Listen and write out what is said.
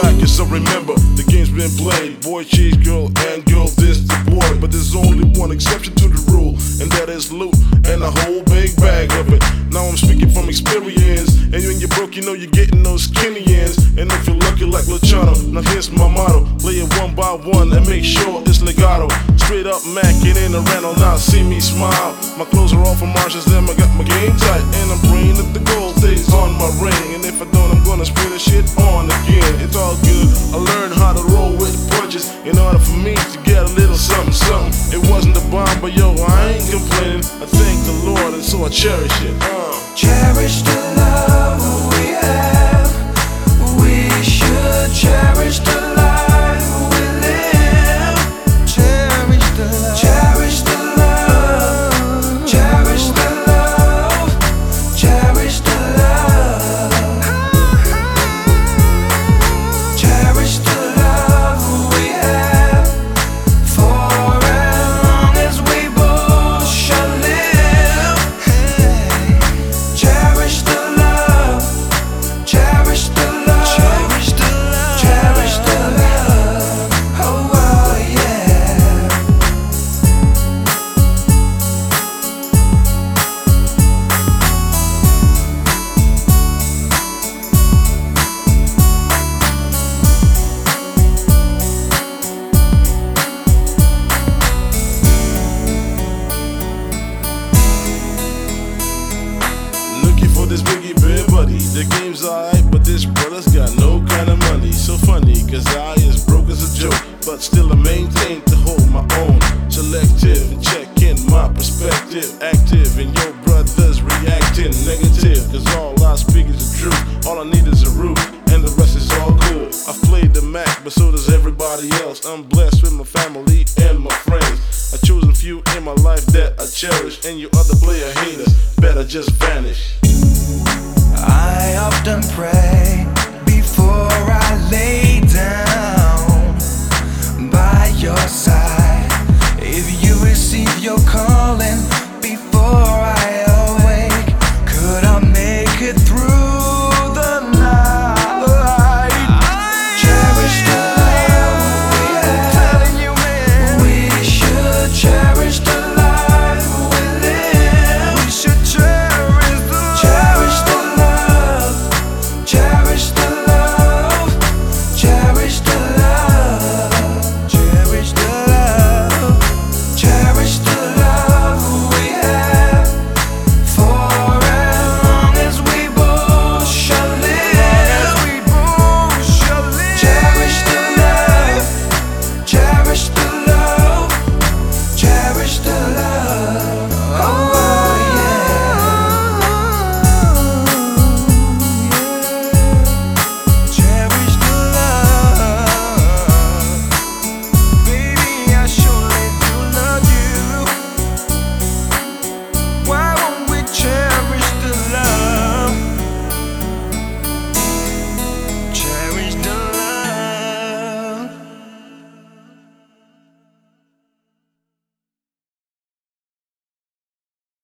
back, remember the game's been played. Boy cheese, girl, and girl this the boy. But there's only one exception to the rule, and that is loot and a whole big bag of it. Now I'm speaking from experience, and when you're broke, you know you're getting those skinny ends. And if you're lucky like Luciano, now here's my motto: play it one by one and make sure it's legato. Straight up macking in the rental, now see me smile. My clothes are all from Marshalls, then I got my game tight, in order for me to get a little something, something. It wasn't a bomb, but yo, I ain't complaining. I thank the Lord, and so I cherish it. Uh. Cherish the love this biggie bear buddy. The game's alright, but this brother's got no kind of money. So funny, cause I is broke as a joke. But still I maintain to hold my own. Selective and check in my perspective. Active and your brothers reacting negative. Cause all I speak is the truth. All I need is a roof, and the rest is all cool. I've played the Mac, but so does everybody else. I'm blessed with my family and my friends. I chosen few in my life that I cherish, and you other player haters better just vanish. I often pray before I lay